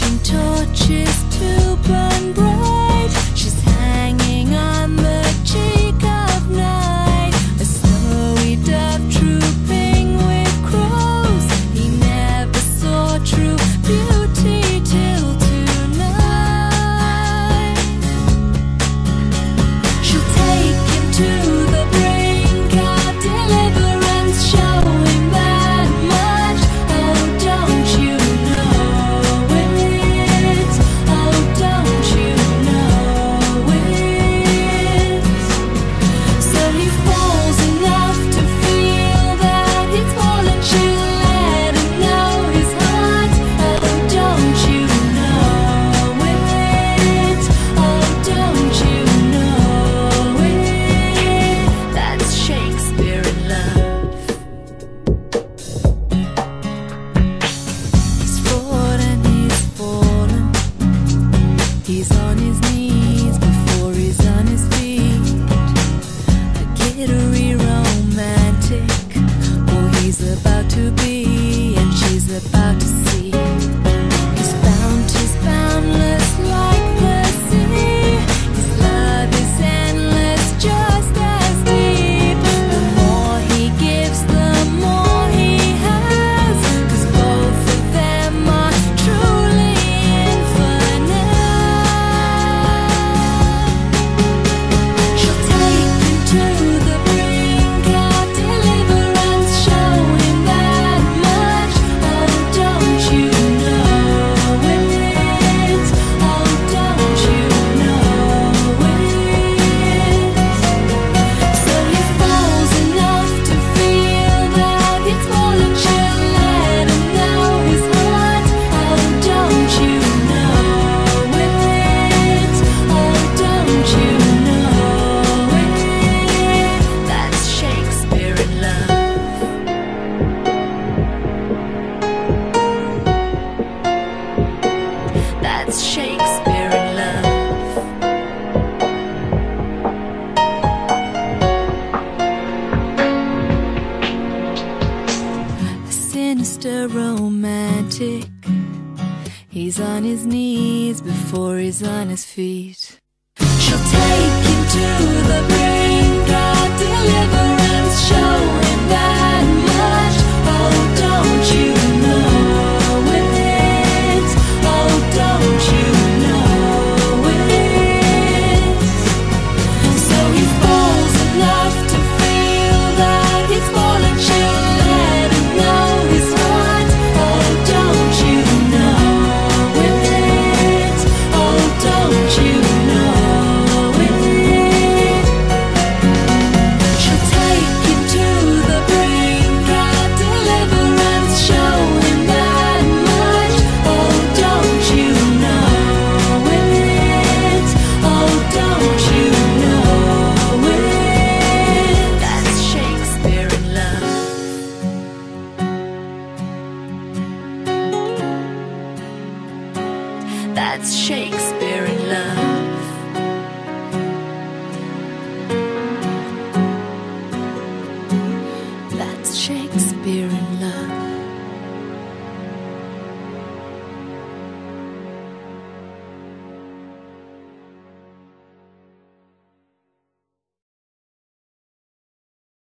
torches to burn bright. Shakespeare in love. A sinister romantic. He's on his knees before he's on his feet. She'll take him to the brink of deliverance. That's Shakespeare in love.